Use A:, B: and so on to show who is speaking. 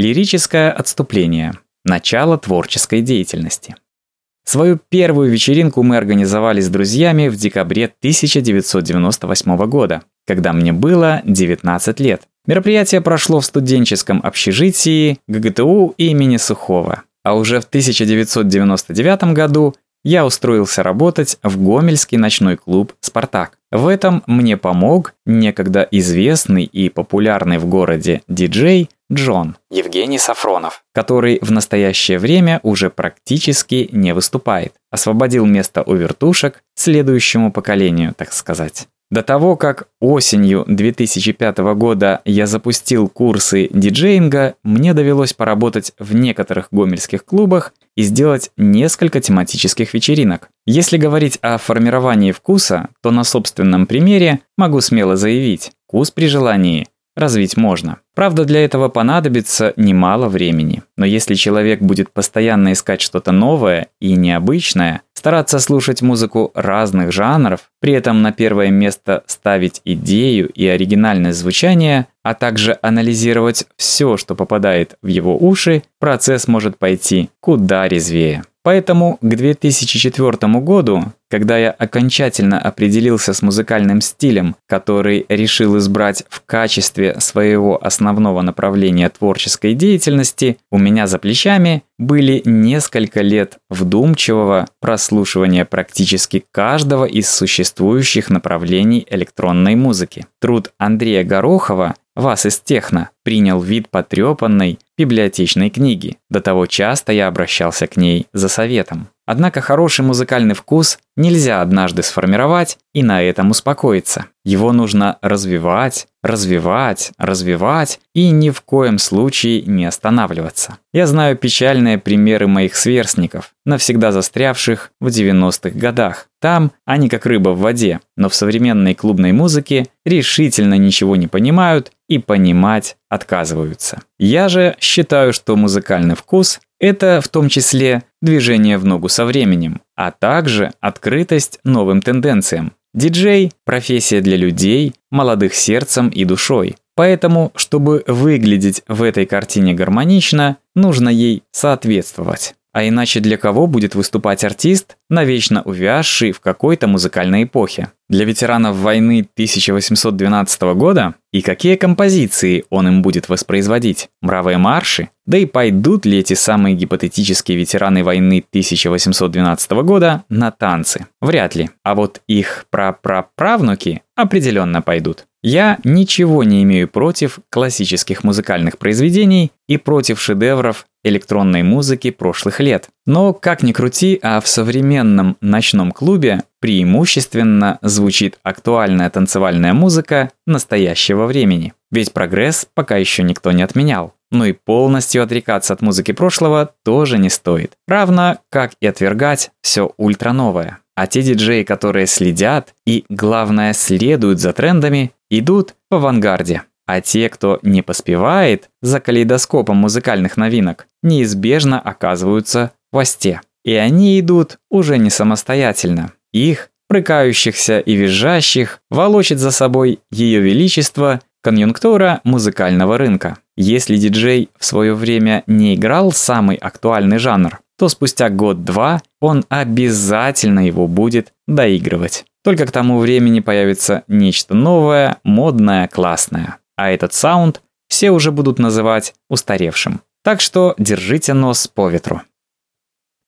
A: Лирическое отступление. Начало творческой деятельности. Свою первую вечеринку мы организовали с друзьями в декабре 1998 года, когда мне было 19 лет. Мероприятие прошло в студенческом общежитии ГГТУ имени Сухого. А уже в 1999 году я устроился работать в Гомельский ночной клуб «Спартак». В этом мне помог некогда известный и популярный в городе диджей Джон Евгений Сафронов, который в настоящее время уже практически не выступает. Освободил место у вертушек следующему поколению, так сказать. До того, как осенью 2005 года я запустил курсы диджеинга, мне довелось поработать в некоторых гомельских клубах и сделать несколько тематических вечеринок. Если говорить о формировании вкуса, то на собственном примере могу смело заявить, вкус при желании развить можно. Правда, для этого понадобится немало времени. Но если человек будет постоянно искать что-то новое и необычное, стараться слушать музыку разных жанров, при этом на первое место ставить идею и оригинальное звучание, а также анализировать все, что попадает в его уши, процесс может пойти куда резвее. Поэтому к 2004 году, когда я окончательно определился с музыкальным стилем, который решил избрать в качестве своего основного направления творческой деятельности, у меня за плечами были несколько лет вдумчивого прослушивания практически каждого из существующих направлений электронной музыки. Труд Андрея Горохова «Вас из техно» принял вид потрепанной библиотечной книги. До того часто я обращался к ней за советом. Однако хороший музыкальный вкус нельзя однажды сформировать и на этом успокоиться. Его нужно развивать, развивать, развивать и ни в коем случае не останавливаться. Я знаю печальные примеры моих сверстников, навсегда застрявших в 90-х годах. Там они как рыба в воде, но в современной клубной музыке решительно ничего не понимают и понимать отказываются. Я же считаю, что музыкальный вкус – это в том числе движение в ногу со временем, а также открытость новым тенденциям. Диджей – профессия для людей, молодых сердцем и душой. Поэтому, чтобы выглядеть в этой картине гармонично, нужно ей соответствовать. А иначе для кого будет выступать артист, навечно увязший в какой-то музыкальной эпохе? Для ветеранов войны 1812 года? И какие композиции он им будет воспроизводить? Мравые марши? Да и пойдут ли эти самые гипотетические ветераны войны 1812 года на танцы? Вряд ли. А вот их прапраправнуки определенно пойдут. Я ничего не имею против классических музыкальных произведений и против шедевров электронной музыки прошлых лет. Но, как ни крути, а в современном ночном клубе преимущественно звучит актуальная танцевальная музыка настоящего времени. Ведь прогресс пока еще никто не отменял. Но и полностью отрекаться от музыки прошлого тоже не стоит. Равно как и отвергать все ультрановое. А те диджеи, которые следят и, главное, следуют за трендами, идут в авангарде. А те, кто не поспевает за калейдоскопом музыкальных новинок, неизбежно оказываются в хвосте. И они идут уже не самостоятельно. Их, прыкающихся и визжащих, волочит за собой Ее Величество конъюнктура музыкального рынка. Если диджей в свое время не играл самый актуальный жанр, то спустя год-два он обязательно его будет доигрывать. Только к тому времени появится нечто новое, модное, классное а этот саунд все уже будут называть устаревшим. Так что держите нос по ветру.